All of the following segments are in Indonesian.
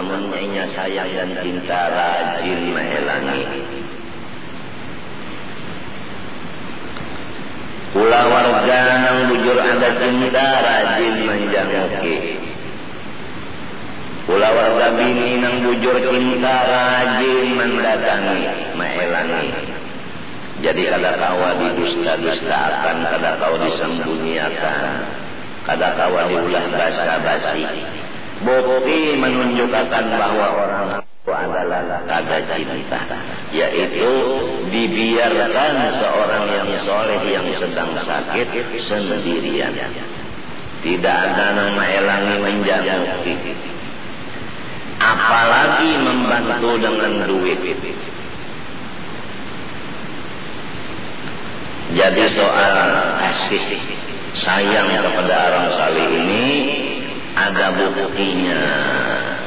namun nyainya sayang dan cinta rajin mehelangi. Pula warga yang bujur ada cinta rajin menjanguki. Pula warga bini yang bujur cinta rajin mendatangi, mehelangi. Jadi kada kawa didusta-dustakan, kada kawa disembunyikan, kada kawa diulah basa-basi. Bukti menunjukkan bahwa orang itu adalah kada cinta, yaitu dibiarkan seorang yang soleh yang sedang sakit sendirian. Tidak ada nama elangi menjamuki. Apalagi membantu dengan duit. Jadi soal kasih sayang kepada orang salih ini ada buktinya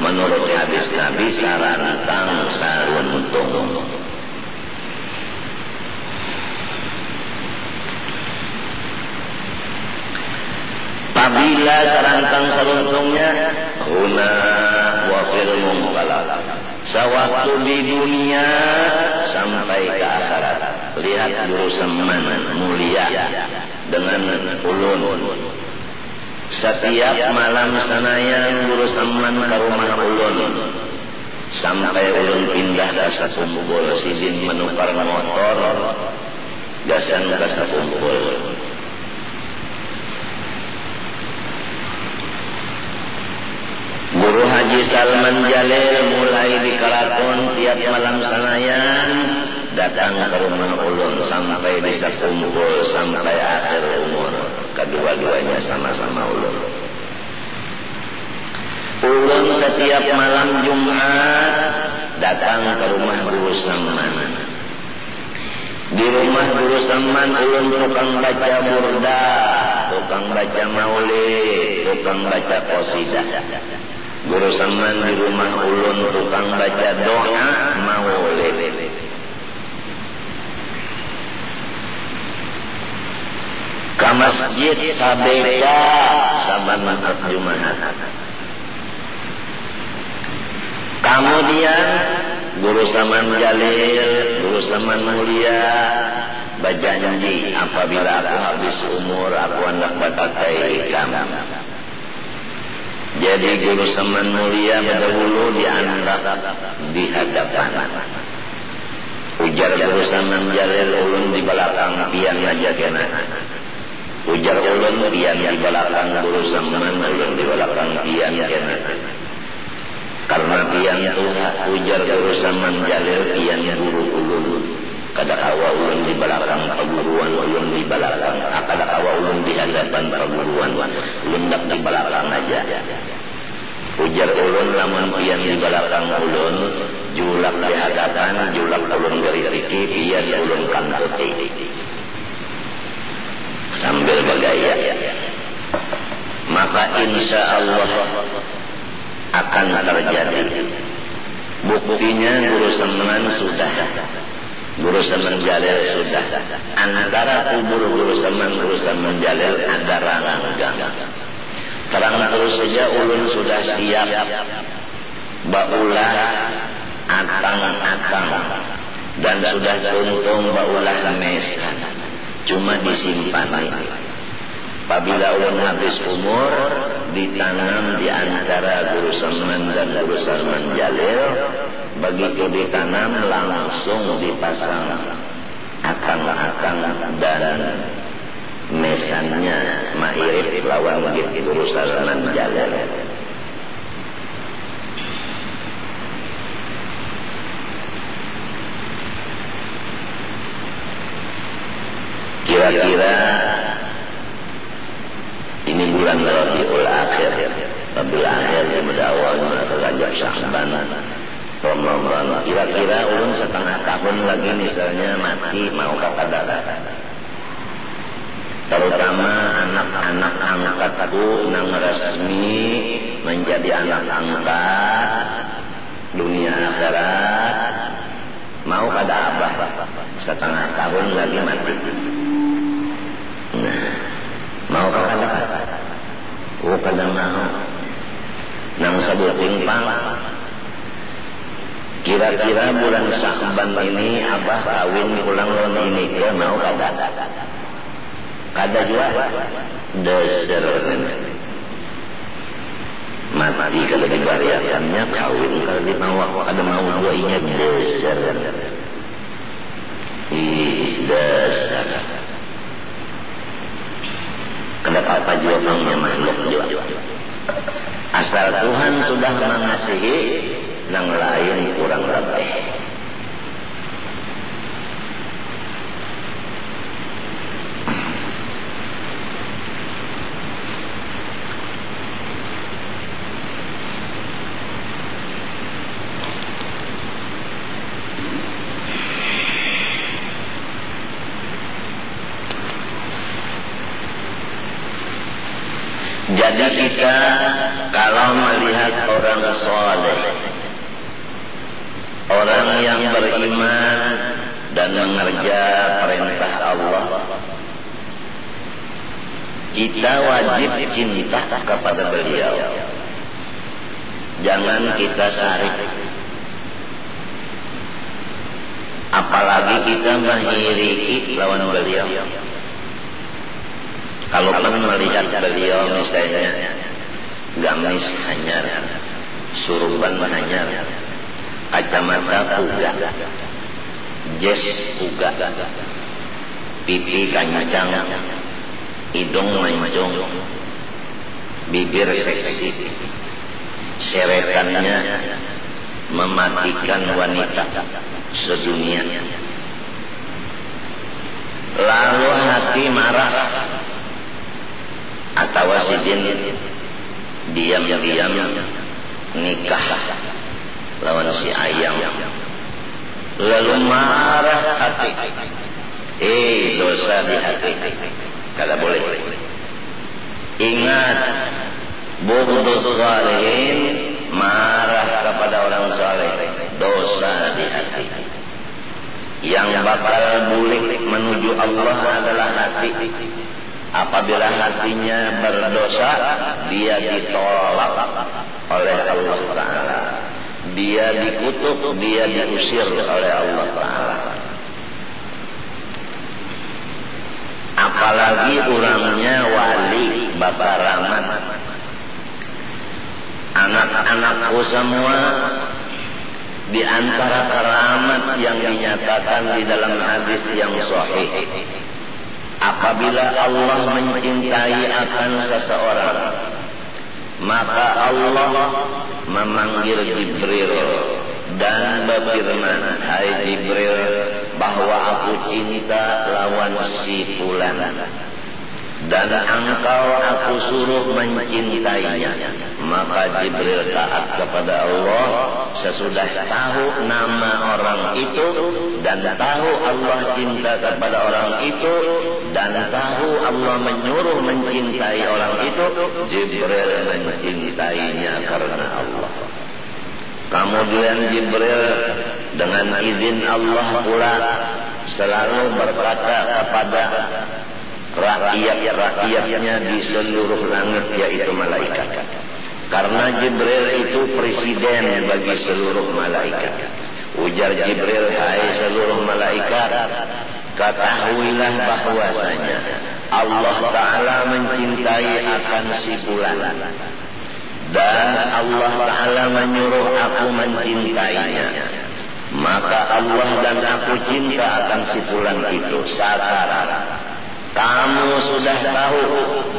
menurut hadis Nabi sarantang saruntung. Apabila sarantang saruntungnya huna wa firmun Sewaktu di dunia sampai ke akhirat. Lihat dulu seman mulia dengan ulun. Setiap malam sanayan guru seman ke rumah ulun. Sampai ulun pindah ke sekumpul sidin menukar motor. Gasan ke sekumpul. Guru Haji Salman Jalil mulai dikelakon tiap malam sanayan datang ke rumah ulun sampai bisa kumpul sampai akhir umur kedua-duanya sama-sama ulun. Ulun setiap malam Jumat datang ke rumah guru Saman. Di rumah guru Saman ulun tukang baca burda, tukang baca maulid, tukang baca qasidah. Guru Saman di rumah ulun tukang baca doa maulid. Ke masjid sabeka saban Jumat. Kemudian Guru Saman Jalil, Guru Saman Mulia berjanji apabila aku habis umur aku hendak batakai kamu. Jadi guru seman mulia berdahulu dianggap di hadapan. Ujar guru seman jalil ulun di belakang pian aja kena. Ujar ulun pian di belakang guru seman ulun di belakang pian kena. Karena pian itu ujar guru seman jalil pian guru ulun. Kada kawa ulun di belakang perguruan ulun di belakang. Kada kawa ulun di hadapan perguruan ulun di belakang aja. Ujar ulun lamun pian di belakang ulun, julak di hadapan, julak ulun dari riki, pian ulun kan. Sambil bergaya. Maka insya Allah akan terjadi. Buktinya guru semenan sudah. Guru semen jalil sudah. Antara kubur guru semen, guru semen jalil ada ranggang. Terang terus saja ulun sudah siap baulah atang-atang dan sudah tuntung baulah mesan cuma disimpan. Apabila ulun habis umur ditanam di antara guru Salman dan guru Salman Jalil. Begitu ditanam langsung dipasang akang-akang dan mesannya mairif lawan begitu urusan jalan kira-kira ini bulan Rabiul Akhir. Rabiul Akhir yang berdawal atau Rajab Syahban. Ramadan. Kira-kira ulun setengah tahun lagi misalnya mati mau kepada terutama anak-anak angkatku nang resmi menjadi anak angkat dunia akhirat mau kada abah setengah tahun lagi mati mau kada oh kada mau nang sebuting pang Kira-kira bulan Syakban ini abah kawin pulang lon ini? Ke mau kada? Kada juga? Dasar mati kalau dibariakannya kawin kalau mau ada mau dua ingat dasar ih dasar Kenapa Pak Jokowi makhluk dua? Asal Tuhan sudah mengasihi, yang lain kurang lebih. Mengerja perintah Allah, kita wajib cinta kepada beliau. Jangan kita sarik. Apalagi kita mengiriki lawan beliau. Kalau pun melihat beliau misalnya gamis hanyar, suruban hanyar, kacamata puga, jes puga, pipi kancang, hidung mancung, bibir seksi, seretannya mematikan wanita sedunia. Lalu hati marah. Atau sidin diam-diam nikah lawan si ayam lalu marah hati. Eh dosa di hati. Kalau boleh. Ingat bughdu salihin marah kepada orang saleh. Dosa di hati. Yang bakal bulik menuju Allah adalah hati. Apabila hatinya berdosa dia ditolak oleh Allah Taala dia dikutuk dia diusir oleh Allah Taala. Apalagi orangnya wali Bapak Rahman anak-anakku semua di antara keramat yang dinyatakan di dalam hadis yang sahih Apabila Allah mencintai akan seseorang, maka Allah memanggil Jibril dan berfirman, Hai Jibril, bahwa aku cinta lawan si fulan. Dan engkau aku suruh mencintainya maka Jibril taat kepada Allah sesudah tahu nama orang itu dan tahu Allah cinta kepada orang itu dan tahu Allah menyuruh mencintai orang itu Jibril mencintainya karena Allah kemudian Jibril dengan izin Allah pula selalu berkata kepada rakyat-rakyatnya di seluruh langit yaitu malaikat. Karena Jibril itu presiden bagi seluruh malaikat. Ujar Jibril, hai seluruh malaikat, ketahuilah bahwasanya Allah Ta'ala mencintai akan si bulan. Dan Allah Ta'ala menyuruh aku mencintainya. Maka Allah dan aku cinta akan si bulan itu. Sakarat. Kamu sudah tahu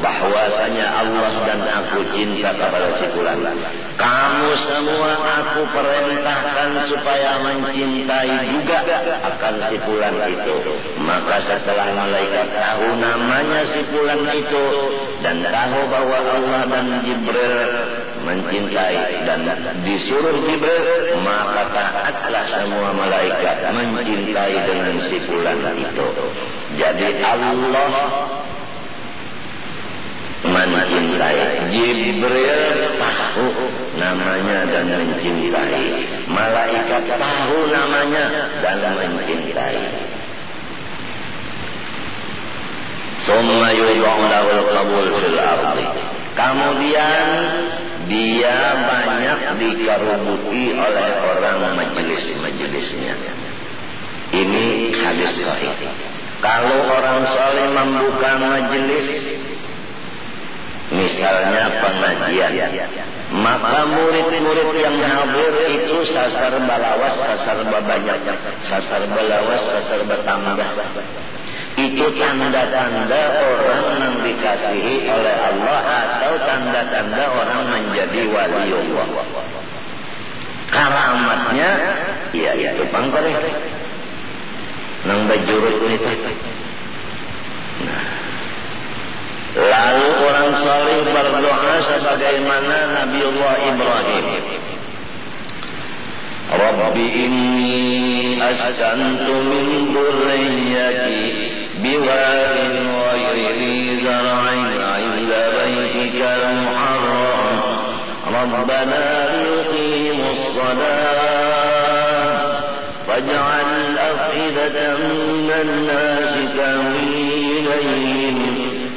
bahwasanya Allah dan aku cinta kepada si fulan. Kamu semua aku perintahkan supaya mencintai juga akan si fulan itu. Maka setelah malaikat tahu namanya si fulan itu dan tahu bahwa Allah dan Jibril mencintai dan disuruh Jibril maka taatlah semua malaikat mencintai dengan si fulan itu. Jadi Allah mencintai. Jibril tahu namanya dan mencintai. Malaikat tahu namanya dan mencintai. Summa yudha'u lahul qabul fil ardi. Kemudian dia banyak dikarubuti oleh orang majelis-majelisnya. Ini hadis sahih. Kalau orang soleh membuka majelis, misalnya pengajian, maka murid-murid yang hadir itu sasar balawas, sasar banyak, sasar balawas, sasar bertambah. Itu tanda-tanda orang yang dikasihi oleh Allah atau tanda-tanda orang menjadi wali Allah. Karamatnya, ya itu pangkorek. Nang bajurut itu. Nah. Lalu orang saleh berdoa sebagaimana Nabi Allah Ibrahim. Rabbi inni askantu min dhurriyyati biwadin ghayri zar'in 'inda baytikal muharram. Rabbana liqimus salat faj'al af'idatan min nas tahwi ilayhim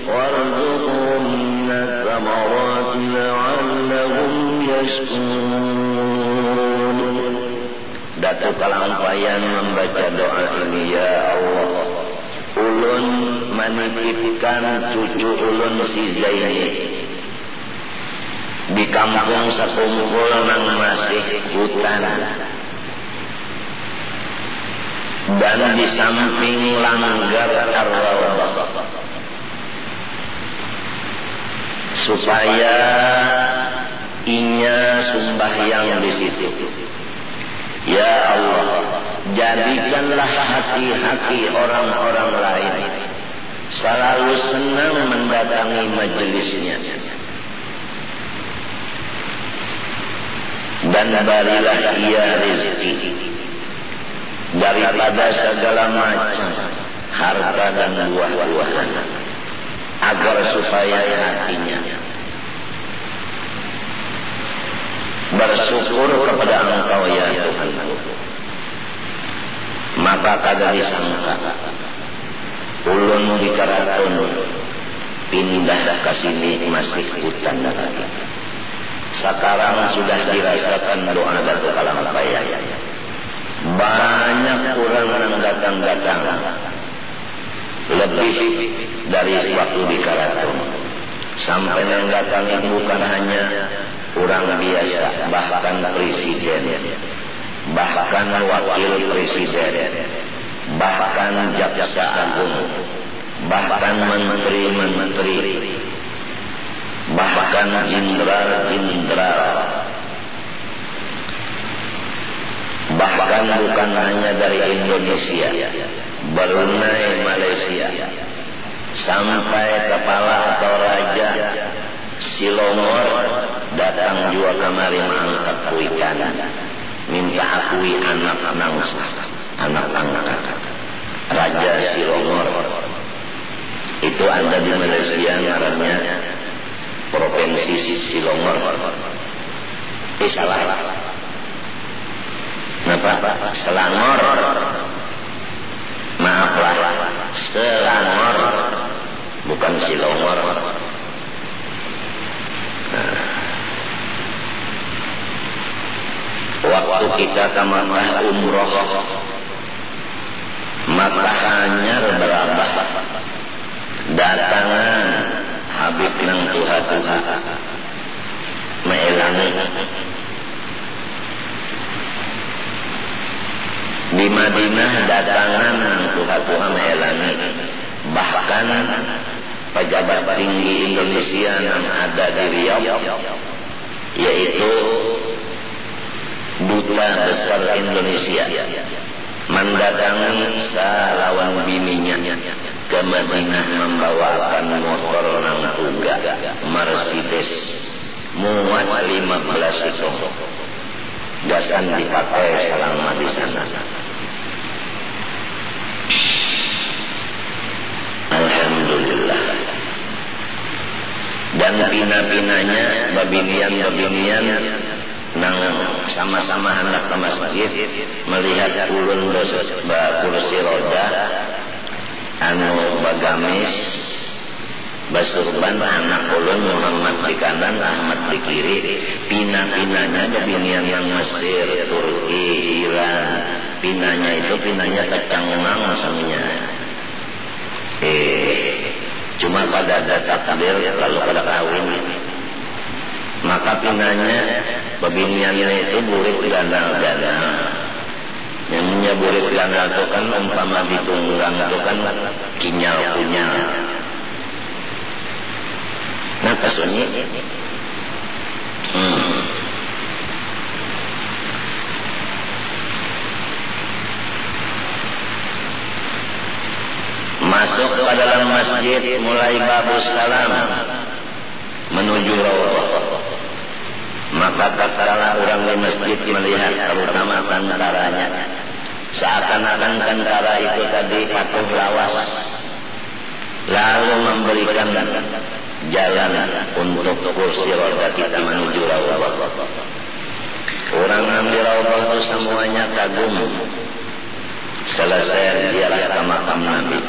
وارزقهم من الثمرات لعلهم يشكرون Datu kalampayan membaca doa ini ya Allah Ulun menitipkan cucu ulun si Zaini Di kampung sekumpul nang masih hutan Dan di samping langgar Ar-Rawdah supaya inya sembahyang di situ. Ya Allah, jadikanlah hati-hati orang-orang lain selalu senang mendatangi majelisnya. Dan berilah ia rezeki daripada segala macam harta dan buah-buahan agar supaya hatinya bersyukur kepada engkau ya Tuhan. Maka kada disangka ulun di pindah ke sini masih hutan lagi. Sekarang sudah dirasakan doa Datuk Kalampaya banyak orang yang datang-datang lebih dari waktu di Karaton. Sampai yang datang itu bukan hanya orang biasa, bahkan presiden, bahkan wakil presiden, bahkan jaksa agung, bahkan menteri-menteri, bahkan jenderal-jenderal, bahkan bukan hanya dari Indonesia, Brunei, Malaysia, sampai kepala atau raja Silongor datang juga kemari mengangkat kuikan, minta akui anak nangsa, anak angkat. Raja Silongor itu ada di Malaysia ngarannya Provinsi Silongor. Eh salah. Kenapa? Selangor. Maaflah, Selangor bukan Silongor. Nah. Waktu kita ke Makkah umroh, maka hanya berapa datangan Habib nang Tuhan Tuhan meelangi di Madinah datangan Tuhan Tuhan meelangi bahkan pejabat tinggi Indonesia yang ada di Riau yaitu duta besar Indonesia mendatangi salawan bininya ke Madinah membawakan motor nang tuga Mercedes muat 15 itu dan dipakai selama di sana. Alhamdulillah. Dan pina-pinanya, babinian-babinian nang sama-sama hendak ke masjid melihat ulun kursi roda anu bagamis Basurban anak ulun Muhammad di kanan, Ahmad di kiri. Pina-pinanya ada binian yang Mesir, Turki, Iran. Pinanya itu pinanya kecangang masamnya. Eh, cuma pada data takdir kalau pada kawin. Maka pinanya, bebiniannya itu burik ganal-ganal. Yang burik ganal itu kan umpama ditunggang itu kan kinyal-kunyal. Kenapa sunyi? Hmm. Masuk ke dalam masjid mulai babus salam menuju rawah. Maka tatkala orang di masjid melihat terutama tentaranya. Seakan-akan tentara itu tadi patuh lawas. Lalu memberikan jalan untuk kursi roda kita menuju rawah. Orang ambil rawah itu semuanya kagum. Selesai ziarah ke makam Nabi.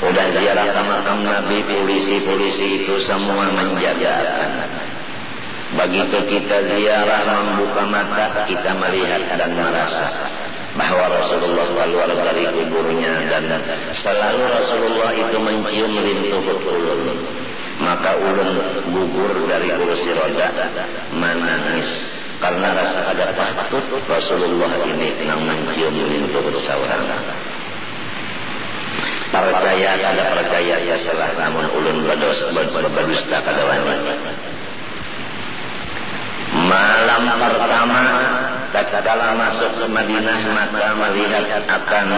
Udah ziarah ke makam Nabi, polisi-polisi itu semua menjaga. Begitu kita ziarah membuka mata, kita melihat dan merasa bahwa Rasulullah keluar dari kuburnya dan selalu Rasulullah itu mencium rintu ulun maka ulun gugur dari kursi roda menangis. Karena rasa ada takut Rasulullah ini nang mencium rintu seorang percaya ada percaya ya salah namun ulun berdusta kada wanita malam pertama tatkala masuk ke Madinah maka melihat akan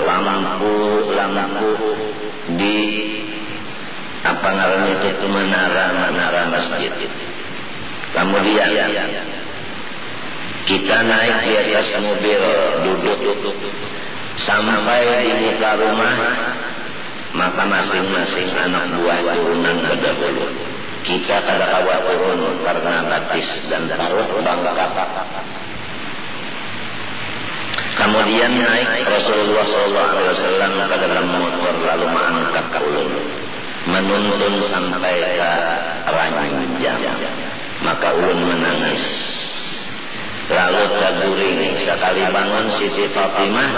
lampu-lampu di apa namanya itu menara-menara masjid. Kemudian kita naik di atas mobil duduk sampai di muka rumah maka masing-masing anak buah turunan berdahulu kita kada kawa turun karena batis dan taruh bangka Kemudian naik Rasulullah SAW ke dalam motor lalu mengangkat ulun. Menuntun sampai ke ranjang. Maka ulun menangis. Lalu taguring sekali bangun Siti Fatimah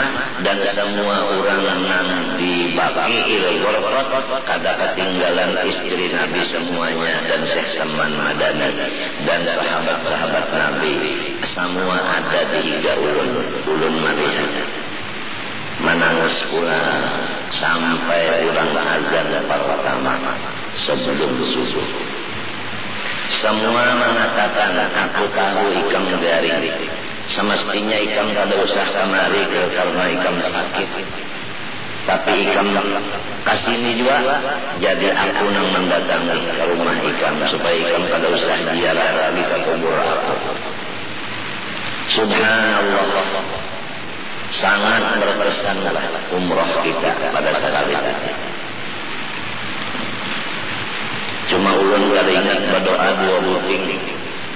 dan semua orang yang di Baki Ilgorkot kada ketinggalan istri Nabi semuanya dan Syekh Saman Madani dan sahabat-sahabat Nabi. Semua ada di higa ulun ulun melihat. Menangis pula sampai orang azan pertama sebelum subuh semua mengatakan aku tahu ikam dari semestinya ikam kada usah kemari karena ikam sakit. Tapi ikam kasini juga jadi aku nang mendatangi ke rumah ikam supaya ikam kada usah ziarah lagi ke kubur aku. Subhanallah sangat berkesanlah umroh kita pada sekali tadi. Cuma ulun ingat berdoa dua buting.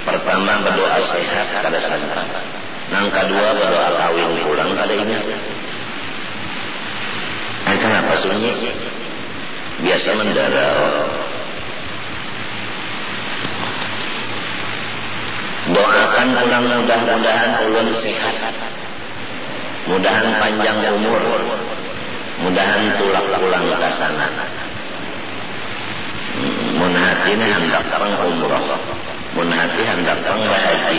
Pertama berdoa sehat kada sangka. Nang kedua berdoa kawin pulang kada ingat. Nah, kenapa sunyi? Biasa mendarah. Doakan pulang mudah-mudahan ulun sehat. Mudahan panjang umur. Mudahan tulak pulang ke sana mun hati hendak pang umroh mun hati hendak pang haji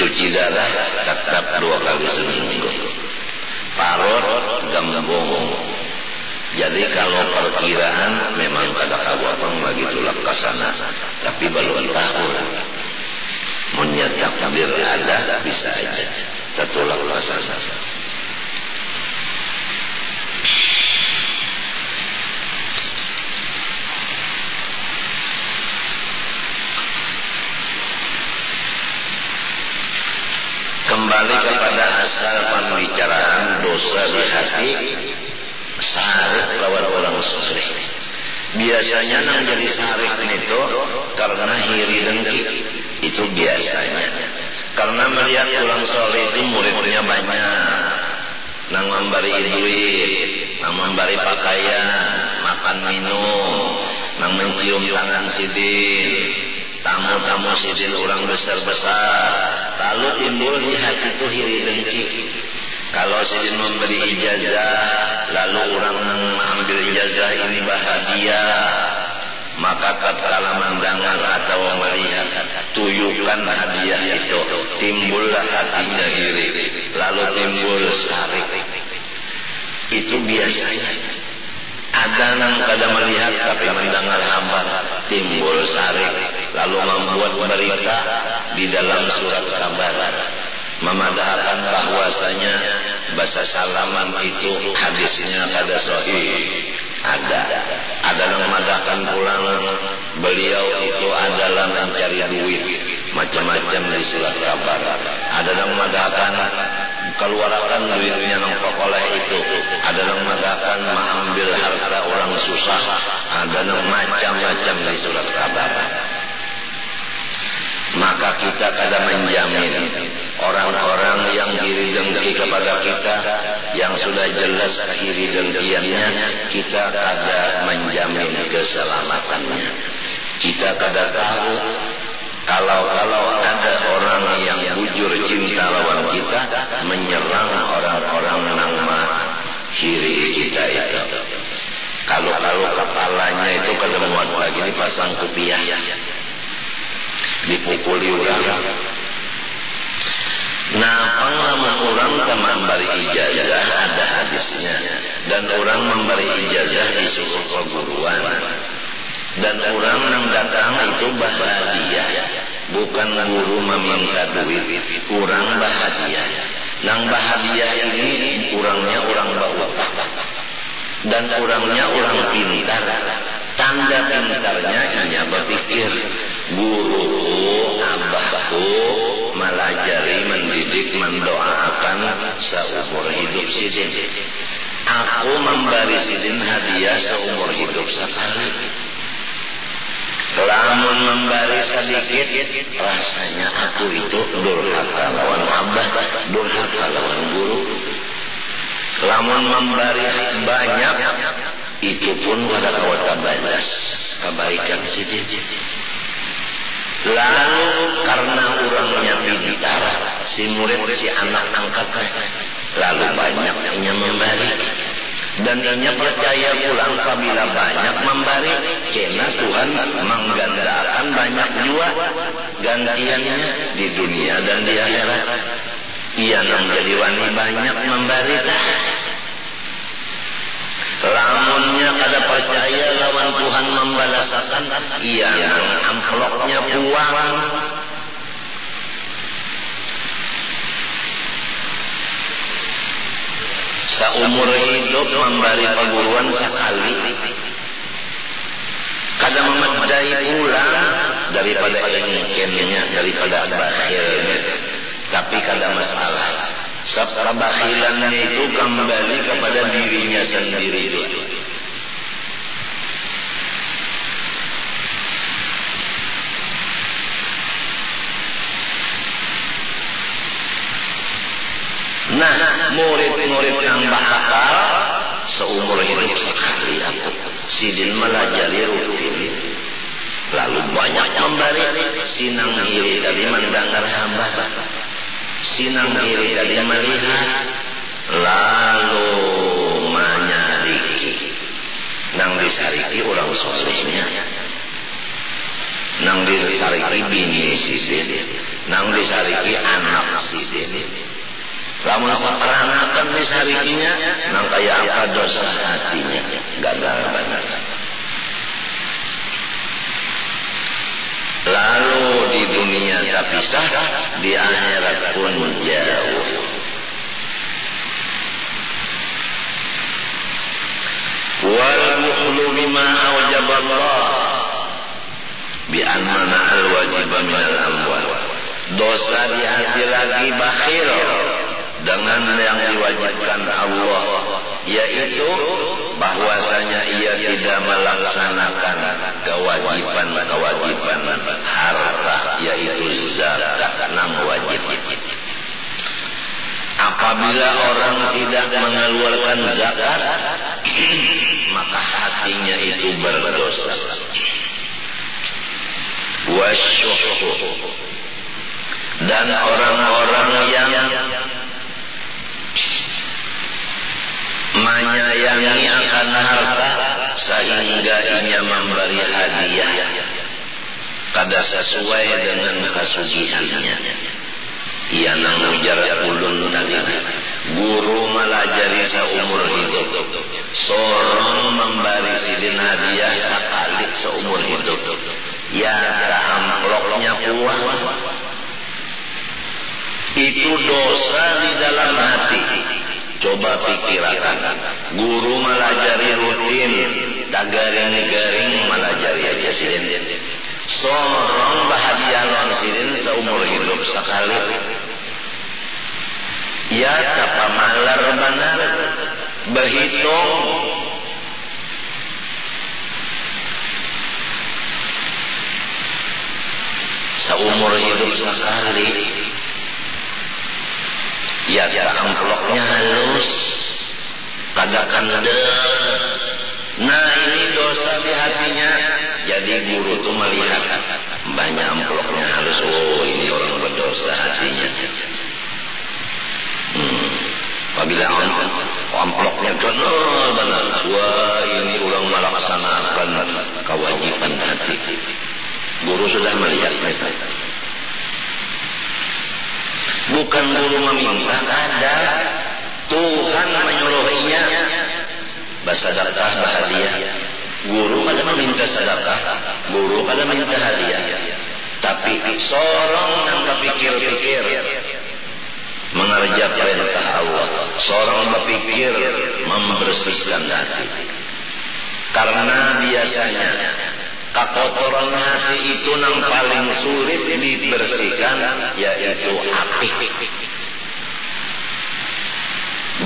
Cuci darah tetap dua kali seminggu. Parut gembung jadi kalau perkiraan memang kada kawapang lagi tulak ke sana, tapi belum tahu. Menyetak takdir ada bisa aja tertulak ke sana. Kembali kepada asal pembicaraan dosa di hati sarif lawan orang soleh. Biasanya nang jadi sarif itu karena hiri dengki. Itu biasanya. Karena melihat orang soleh itu muridnya banyak. Nang memberi duit, nang memberi pakaian, makan minum, nang mencium tangan sidin, tamu-tamu sidin orang besar-besar. Lalu timbul di itu hiri dengki. Kalau sidin memberi ijazah, lalu orang mengambil ijazah ini bahagia, maka tatkala mendengar atau melihat tuyukan hadiah itu, timbullah hatinya iri, lalu timbul sarik. Itu biasanya. Ada yang kadang melihat tapi mendengar hamba timbul sarik, lalu membuat berita di dalam surat kabar. Memadahkan bahwasanya bahasa salaman itu hadisnya pada sahih. Ada. Ada yang memadahkan pulang beliau itu adalah mencari duit. Macam-macam di surat kabar. Ada yang memadahkan keluarkan duitnya yang oleh itu. Ada yang mengatakan mengambil harta orang susah. Ada yang macam-macam di surat kabar maka kita kada menjamin orang-orang yang iri dengki kepada kita yang sudah jelas iri dengkiannya kita kada menjamin keselamatannya. Kita kada tahu kalau-kalau ada orang yang bujur cinta lawan kita menyerang orang-orang nama kiri kita itu. Kalau-kalau kepalanya itu kada muat lagi dipasang kupiah dipukuli orang. Nah, pengalaman orang sama memberi ijazah ada hadisnya. Dan orang memberi ijazah di suruh perguruan. Dan orang yang datang itu bahagia. Bukan guru meminta duit. Orang bahagia. Nang bahagia ini orangnya orang bawa. Dan orangnya orang pintar. Tanda pintarnya hanya berpikir guru abahku melajari mendidik mendoakan seumur hidup sidin aku memberi sidin hadiah seumur hidup sekali. Lamun memberi sedikit rasanya aku itu durhaka lawan abah durhaka lawan guru. Lamun memberi banyak itu pun pada kawat balas kebaikan sidin Lalu karena orangnya pintar, si murid si anak angkatnya lalu banyaknya memberi. Dan dia percaya pulang apabila banyak memberi, karena Tuhan menggandakan banyak juga gantiannya di dunia dan di akhirat. Ia menjadi wanita banyak memberi Lamunnya kada percaya lawan Tuhan membalasakan ia. Amplopnya buang. Seumur hidup memberi perguruan sekali. Kada memadai pulang daripada ingkennya daripada bakhilnya tapi kada masalah Kebakhilannya itu kembali kepada dirinya sendiri. Nah, murid-murid yang bakal seumur hidup sekali aku sidin melajari rutin lalu banyak memberi sinang diri dari mendengar hamba Sinang iri dari melihat. Lalu menyariki. Nang disariki orang solehnya. Nang disariki bini sidin. Nang disariki anak sidin. Lamun saperanakan di sarikinya, nang kaya apa dosa hatinya, gagal benar. Lalu dunia tak pisah, di akhirat pun jauh. Wal bukhlu bima awjab Allah bi anna al wajib min al amwal. Dosa di hati lagi bakhil dengan yang diwajibkan Allah yaitu bahwasanya ia tidak melaksanakan kewajiban-kewajiban harta yaitu zakat. Enam wajib. Apabila orang tidak mengeluarkan zakat maka hatinya itu berdosa. Wasyuh dan orang-orang yang menyayangi akan harta sehingga ia memberi hadiah kada sesuai dengan kasugihannya. Ia mengujar ulun tadi guru melajari seumur hidup. Seorang memberi sidin hadiah sekali seumur hidup. Ya amploknya puas itu dosa di dalam hati coba pikirakan guru melajari rutin dagaring-garing melajari aja silin sorong bahagia non silin seumur hidup sekali. Ya tapa malar benar. Berhitung. Seumur hidup sekali. Ya amploknya halus. Kagak de nah ini dosa di hatinya. Jadi guru tuh melihat banyak amploknya halus. Oh ini orang berdosa hatinya. Hmm. apabila amploknya benar benar wah ini orang melaksanakan kewajiban hati. Guru sudah melihatnya Bukan guru meminta, ada. Tuhan menyuruhnya. Bersedekah bahagia. Guru pada meminta sedekah. Guru pada minta hadiah. Tapi seorang yang berpikir-pikir mengerja perintah Allah. Seorang berpikir membersihkan hati. Karena biasanya Kekotoran hati itu yang paling sulit dibersihkan yaitu api.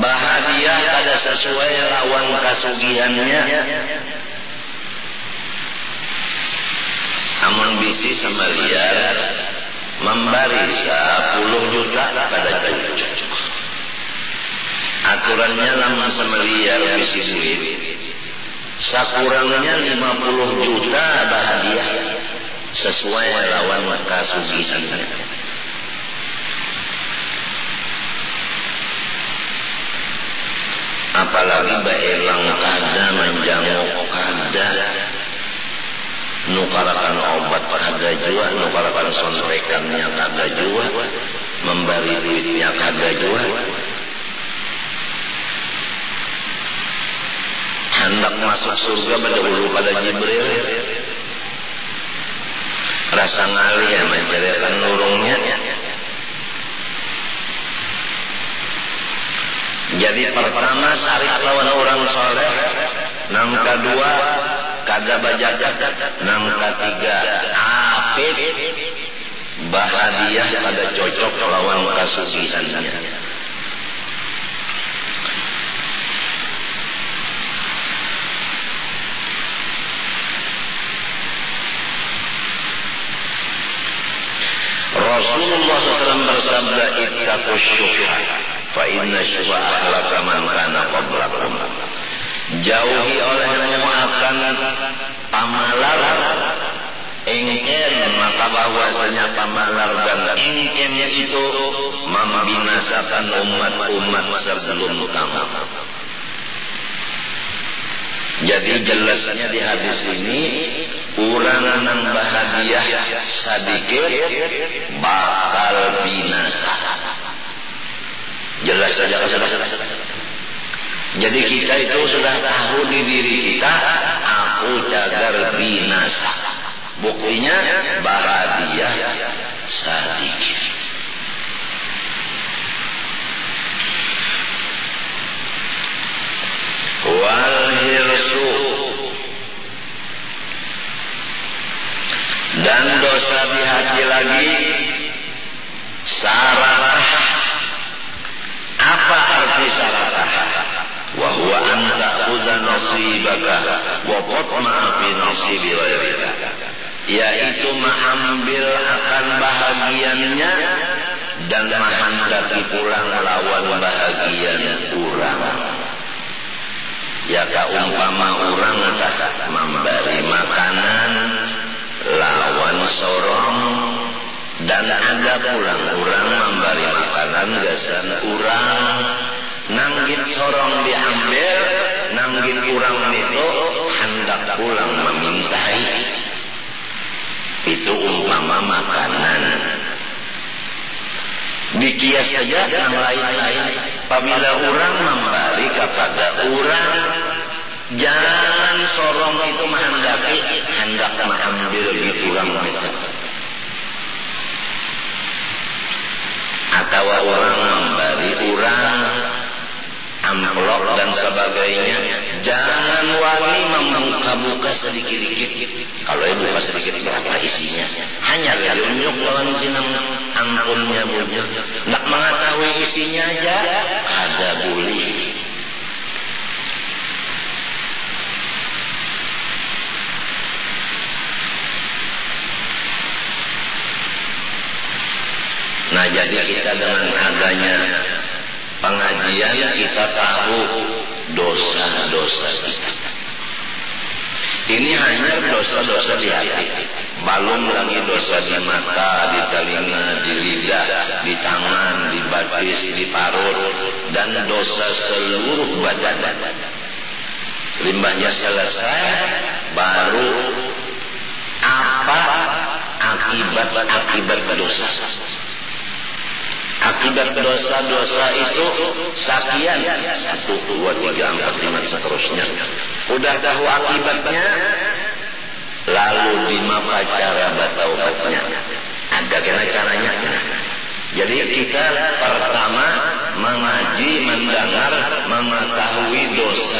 Bahagia pada sesuai lawan kasugihannya. Namun bisi sama liar memberi 10 juta pada cucu. Aturannya lama sama liar bisi duit sakurangnya 50 juta bahagia sesuai lawan kasugihannya apalagi baelang kada menjanguk kada nukarakan obat kada jua nukarakan sontekannya kada jua memberi duitnya kada jua hendak masuk surga berdahulu pada Jibril. Rasa ngalih ya mencarikan lurungnya. Jadi pertama sarik lawan orang soleh nang kedua kagak bajagat nang ketiga afif bahagia pada cocok lawan kasusihannya Rasulullah SAW bersabda ittaqus syuhah fa inna syuhah ahlaka man kana qablakum. Jauhi oleh akan pamalar ingin maka bahwasanya pamalar dan inginnya itu membinasakan umat-umat sebelum kamu. Jadi jelasnya di hadis ini orang yang bahagia sedikit bakal binasa. Jelas saja Jadi kita itu sudah tahu di diri kita aku cagar binasa. Buktinya bahagia sedikit. Wal dan dosa di hati lagi saratah apa arti saratah wahwa anta khudha nasibaka wa qatma'a fi nasibi ghairika yaitu mengambil akan bahagiannya dan menghendaki pulang lawan bahagian orang. Ya umpama orang memberi makanan dan ada pulang. Orang memberi makanan gasan orang nanggit sorong diambil nanggit orang itu hendak pulang memintai. Itu umpama makanan. Dikias saja yang lain-lain. Apabila orang memberi kepada orang jangan sorong itu menghendaki hendak mengambil di tulang itu atau orang memberi orang amplop dan sebagainya. Jangan wani membuka-buka sedikit-sedikit kalau ibu buka sedikit berapa isinya? Hanya unyuk lawan sinang ampunnya bunyi. Nak mengetahui isinya aja. Ada bully Nah jadi kita dengan adanya pengajian kita tahu dosa-dosa kita. Ini hanya dosa-dosa di hati. Belum lagi dosa di mata, di telinga, di lidah, di tangan, di batis, di parut, dan dosa seluruh badan. Limbahnya selesai, baru apa akibat-akibat dosa akibat dosa-dosa itu sekian satu dua tiga empat lima seterusnya. Udah tahu akibatnya? Lalu di mana cara bertaubatnya. Ada kena caranya? Jadi kita pertama mengaji mendengar mengetahui dosa-dosa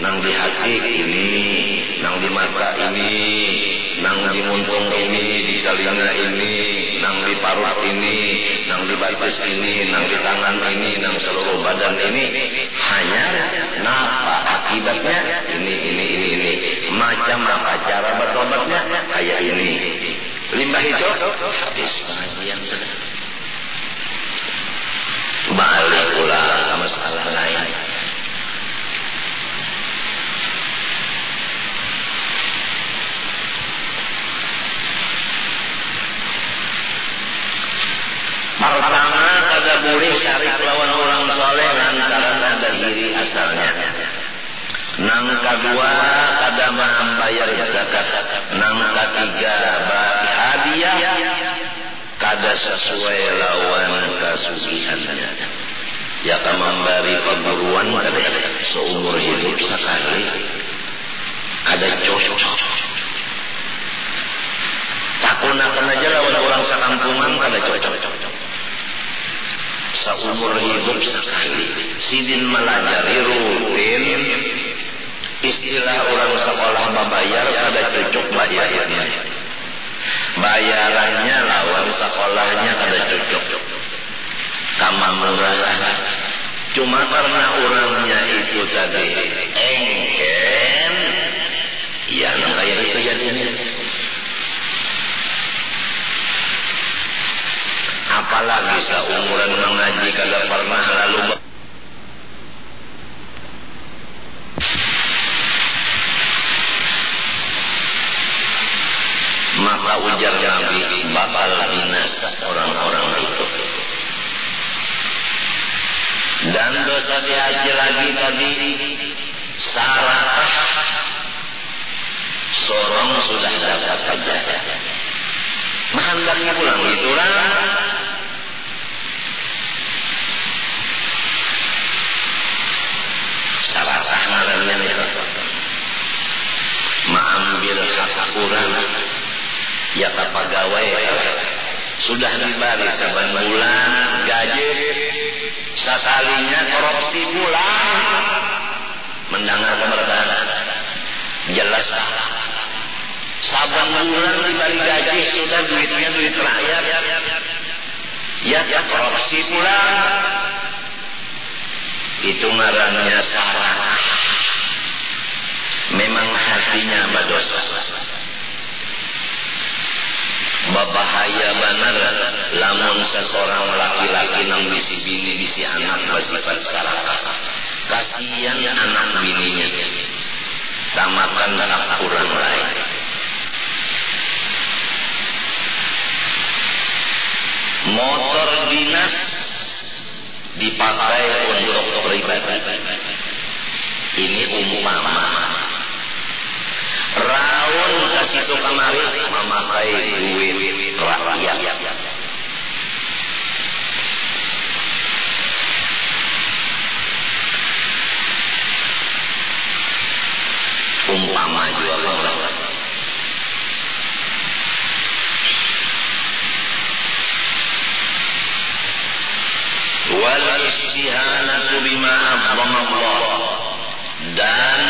nang di hati ini nang di mata ini nang di muntung ini di telinga ini nang di parut ini nang di batis ini nang di tangan ini nang seluruh badan ini hanya napa akibatnya? Ini ini ini ini. Macam apa cara bertobatnya? Kayak ini. Limbah itu habis. Pengajian sudah. Balik pula masalah lain Pertama kada boleh syari lawan orang soleh lantaran ada diri asalnya. Nang kedua kada membayar zakat. Nang ketiga hadiah kada sesuai lawan kasugihannya. Ya memberi perburuan kada seumur hidup sekali. Kada cocok. Takunakan aja lawan orang sekampungan kada cocok seumur hidup sekali. Sidin melajari rutin istilah orang sekolah membayar pada cocok bayarnya. Bayarannya lawan sekolahnya ada cocok. Kama murah. Cuma karena orangnya itu tadi engken, ya kayak itu jadinya. Apalagi seumuran mengaji kalau pernah lalu maka ujar Nabi bakal binasa orang-orang itu. Dan dosa di haji lagi tadi salah sorong sudah dapat saja. Mahandaknya pulang itu lah. mengambil kurang yata pegawai sudah dibari saban bulan gaji sasalinya korupsi bulan mendengar pemerintahan jelas saban bulan dibari gaji sudah duitnya duit rakyat. Ya korupsi pulang itu ngarannya salah memang hatinya berdosa Babahaya benar lamun seseorang laki-laki nang bisi bini bisi anak bersifat serakah. Kasihan anak bininya. Tamakan hak kurang lain. Motor dinas dipakai untuk pribadi. Ini umpama Raun kasih suka kamari memakai duit rakyat. Umpama juga boleh. Wal istihanatu bima Allah dan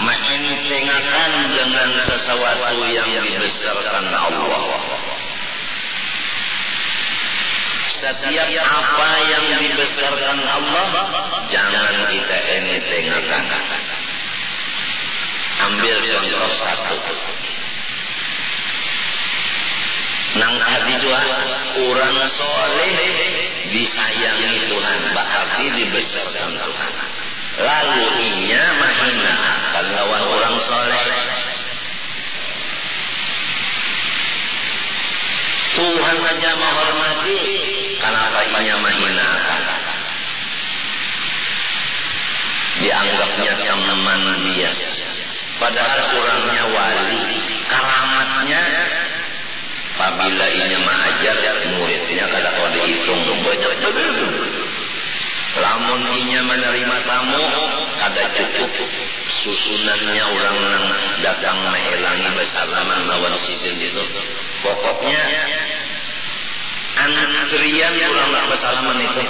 menyentengakan dengan sesuatu yang dibesarkan Allah. Setiap apa yang dibesarkan Allah, jangan kita entengkan. Ambil contoh satu. Nang hati juga orang soleh disayangi Tuhan, berarti dibesarkan Tuhan. Lalu inya mahina akan lawan orang soleh. Tuhan saja menghormati, kenapa inya mahina? Dianggapnya teman biasa. Padahal kurangnya wali, karamatnya apabila inya mengajar muridnya kada kau dihitung lamun inya menerima tamu kada cukup susunannya orang datang mengelangi bersalaman lawan sidin itu. Pokoknya antrian orang nak bersalaman itu.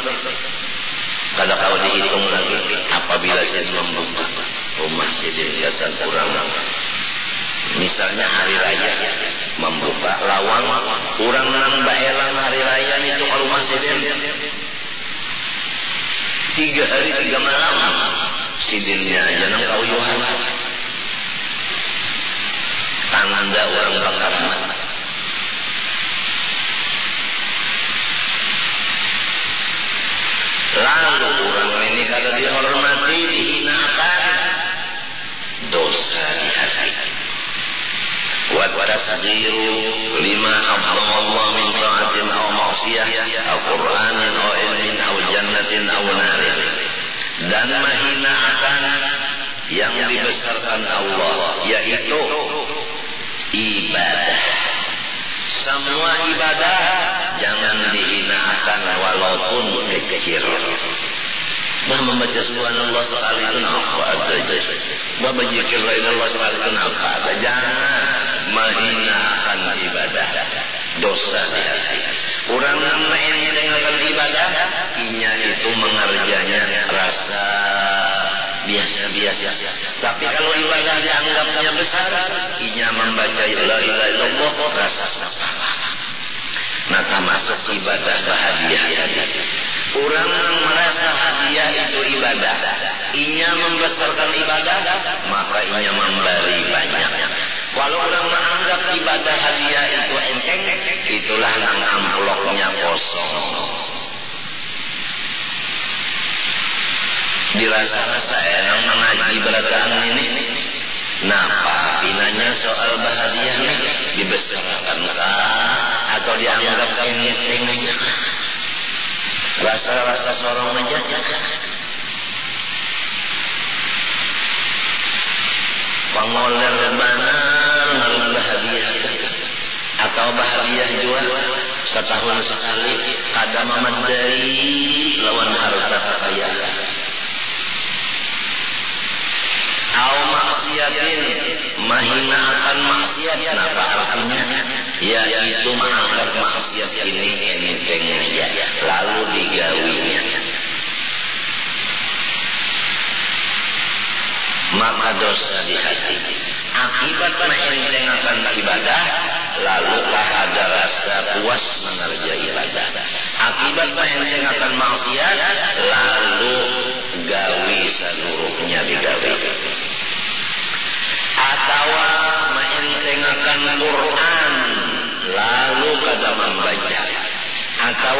Kada kau dihitung lagi apabila saya membuka rumah sidin biasa kurang. Misalnya hari raya membuka lawang kurang baelang hari raya itu rumah sidin tiga hari tiga malam sidinnya jangan kau yuhan tanda orang bakar lalu orang والتسجير لما أفضل الله من طاعة أو معصية أو قرآن أو علم أو جنة أو نار dan menghinakan yang dibesarkan Allah yaitu ibadah semua ibadah jangan dihinakan walaupun kecil Bah membaca subhanallah sekali itu apa ada Bah berzikir Allah sekali itu apa ada Jangan menghinakan ibadah dosa di hati. Orang menghinakan ibadah, inya itu mengerjanya rasa biasa-biasa. Tapi kalau ibadah dianggapnya besar, inya membaca la ilaha illallah rasa Nah, termasuk ibadah bahagia. Orang merasa hadiah itu ibadah. Inya membesarkan ibadah, maka inya memberi banyak. Kalau orang menganggap ibadah hadiah itu enteng, itulah yang amplopnya kosong. Dirasa-rasa yang mengaji berataan ini, Napa pinanya soal bahagia nih? dibesarkan atau dianggap enteng rasa-rasa sorong aja pengoler mana atau bahagia juga setahun sekali ada memadai lawan harta kekayaan Au maksiatin mahina akan maksiat apa artinya? Ya itu menganggap maksiat ini enteng aja lalu digawinya. Maka dosa di hati. Akibat akan ibadah, lalukah ada rasa puas mengerjakan ibadah. Akibat akan maksiat, lalu gawi seluruhnya digawi. Atau mentengakan Quran lalu kada membaca. Atau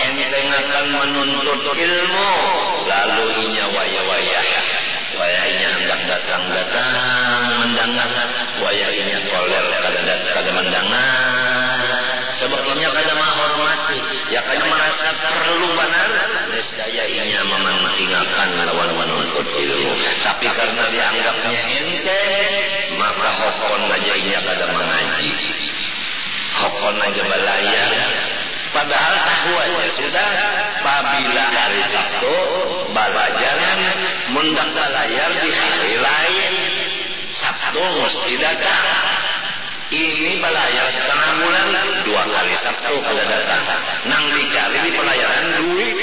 mentengakan menuntut ilmu lalu inya waya-waya wayanya hendak datang-datang mendangan wayanya koler kada kada mendangan sebetulnya kada menghormati ya kada merasa perlu benar. Niscaya inya mementingkan lawan menuntut ilmu. Tapi karena dianggapnya ente maka hokon aja inya kada mengaji. Hokon aja belayar Padahal aja sudah apabila hari Sabtu balajaran mundang belayar di hari lain Sabtu mesti datang ini belayar setengah bulan dua kali Sabtu kada datang. Nang dicari di pelayaran duit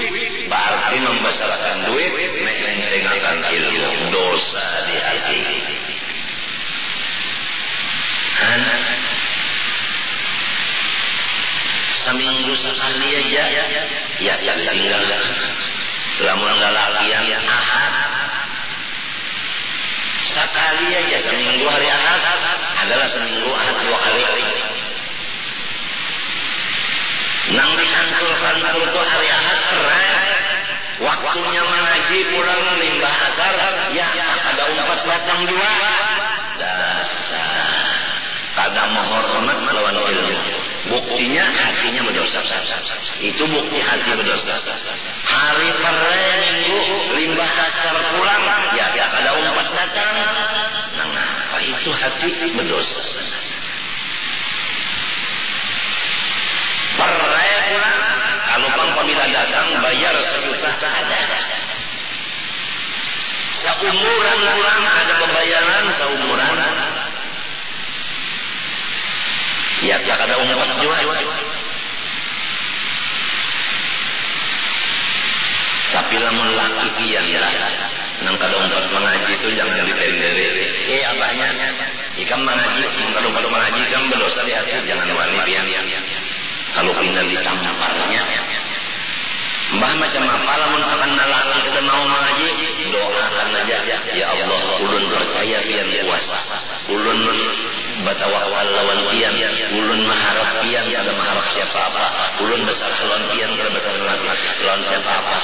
berarti membesarkan duit menentengkan ilmu dosa di hati. Anak seminggu sekali aja ya. Ya tinggal lamun lalakian ahad. Sekali aja seminggu hari ahad adalah seminggu ahad dua kali. Nang dikantul-kantul tuh hari ahad keren. Waktunya mengaji pulang limbah asar ya ada umpat batang dua. Dasar. Kada menghormat Buktinya hatinya berdosa. Itu bukti hati berdosa. Hari pere minggu limbah kasar pulang, ya ya ada umpat datang. Nah, apa itu hati berdosa? Pere pulang, kalau pang pamila datang bayar sejuta ada. Seumuran pulang ada pembayaran seumuran Ya, ya kada umat juga. Tapi lamun laki pian ya nang kada umat mengaji itu jangan dipendere. Eh abahnya ikam mengaji, kalau kalau mengaji kan berdosa di hati jangan wani pian. Kalau pindah ditamparnya Mbah macam apa lamun akan nalaki kita mau mengaji doakan aja ya Allah ulun percaya pian puasa ulun batawakal lawan pian ulun maharap pian kada maharap siapa apa ulun besar lawan pian kada besar lawan siapa apa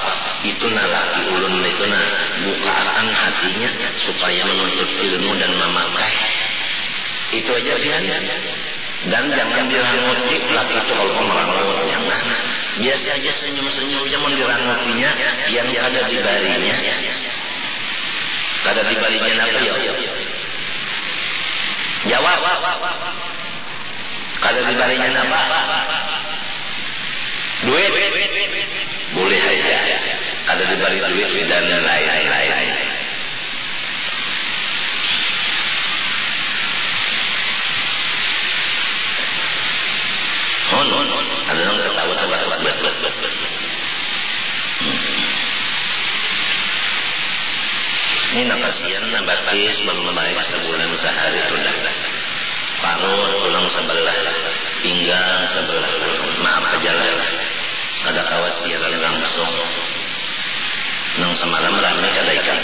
itu nalaki ulun itu na bukaan hatinya supaya menuntut ilmu dan memakai. Itu aja pian dan jangan diranguti laki itu kalau merangut. Jangan. Biasa aja senyum-senyum jangan dirangutinya yang ada di barinya. Ada di barinya apa ya Jawab. Kalau dibalikin apa? Duit. Boleh aja. Ada dibalik duit dan lain-lain. Hon, hon. Ada kasihan nak baptis mengenai sebulan sehari dah. Parut pulang sebelah, pinggang sebelah. Maaf aja lah. Ada khawatiran langsung. Nang semalam ramai kada ikan.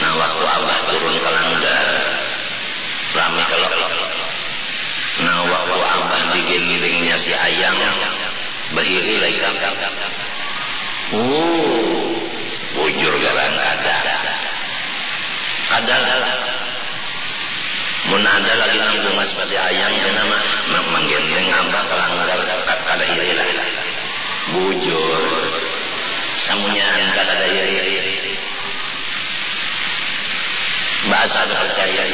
Nah waktu abah turun ke langgar, ramai kalau Nah waktu abah digiringnya si ayam, bahiri lagi Oh, bujur garang ada adalah mun ada lagi nang mas pada ayam kena mah menggendeng abah kelanggar kada hiri lah. Bujur. Samunya kada ada hiri. Bahasa percaya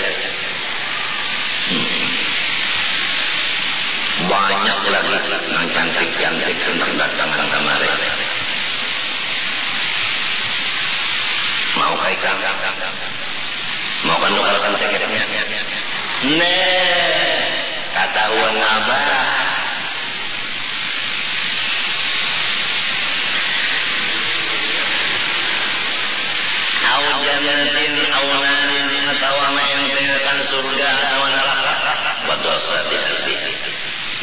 hmm. banyak lagi yang cantik-cantik tentang datangan kemarin mau kaitan mau tiketnya Nih, kata uang abah. Au jannatin au narin atau mengintikan surga atau neraka. Berdosa di hati.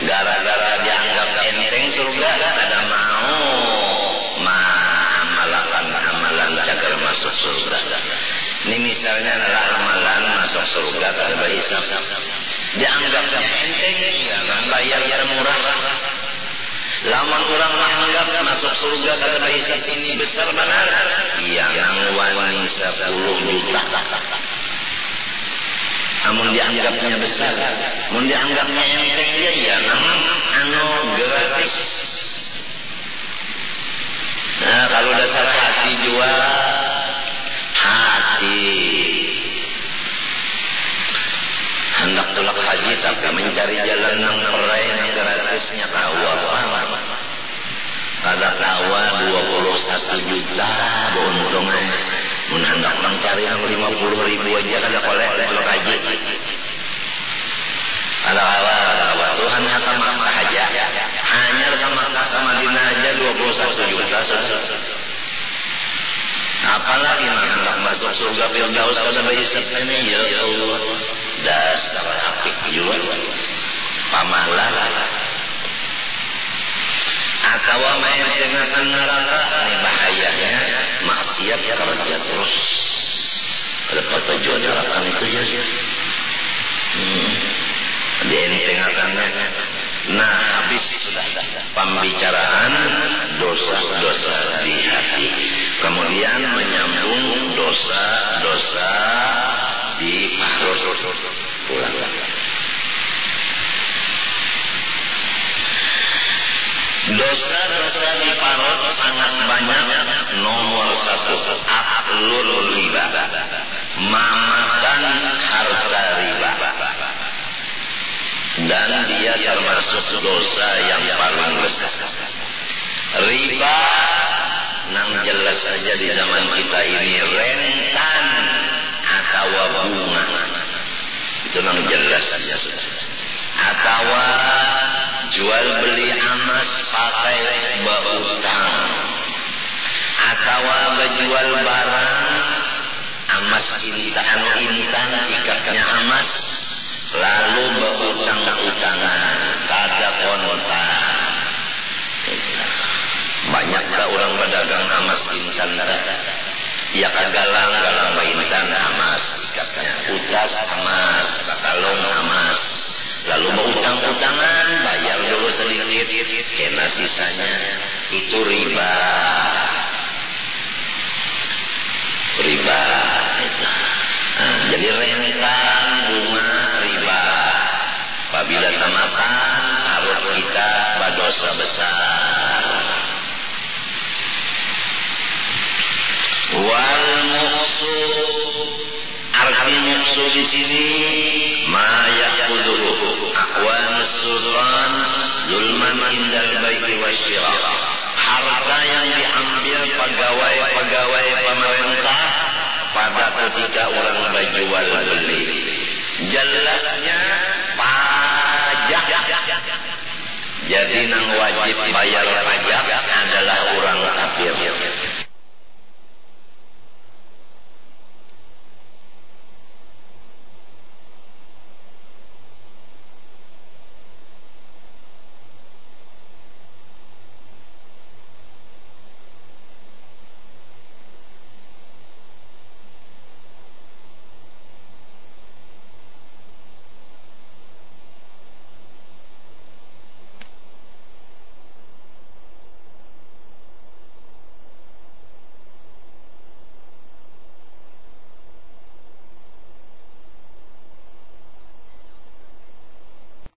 Gara-gara dianggap enteng surga, ada mau malakan amalan cagar masuk surga. Ini misalnya adalah amalan masuk surga tanpa hisab. Dianggapnya enteng, jangan bayar yang murah. Laman orang menganggap masuk surga tanpa hisab ini besar benar. Yang wani 10 juta. Namun dianggapnya besar. Namun dianggapnya enteng ya, ya namun anu gratis. Nah, kalau dasar hati jual hati hendak tulak haji tapi mencari jalan yang perai yang gratisnya apa pada tawa 21 juta beruntungnya mun hendak mencari yang 50 ribu aja kada boleh tulak haji. Ada awal ada Tuhan kata maka haji. Hanya Makkah ke Madinah aja 21 juta Apalagi hendak masuk surga Firdaus pada hisab ini ya Allah. Dasar apik juga. Pamalan. Atau main dengan neraka ini bahayanya maksiat kerja terus. Ada tujuan neraka itu ya. Hmm. Dientengakannya. Nah, habis sudah pembicaraan dosa-dosa di hati. Kemudian menyambung dosa-dosa di perut. Pulang. Dosa-dosa di parut sangat banyak. Nomor satu, aklul riba. Mamakan harta riba. Dan dia termasuk dosa yang paling besar. Riba nang jelas saja di zaman kita ini rentan atau bunga. Itu nang jelas saja. Atau jual beli emas pakai berutang. Atau berjual barang emas intan intan ikatnya emas lalu berutang-utangan kada kontan banyak orang pedagang emas intan ya kagalang galang intan emas ikatnya. Utas emas katalong emas lalu berutang-utangan bayar dulu sedikit. Kena sisanya itu riba. Riba. Nah, jadi rentan bunga riba. Apabila tamakan harus kita berdosa besar wal muqsu muqsu di sini ma yaquduhu aqwan sultan zulman indal baiti wasyira harta yang diambil pegawai-pegawai pemerintah pada ketika orang berjual beli. Jelasnya pajak. Jadi nang wajib bayar pajak adalah orang kafir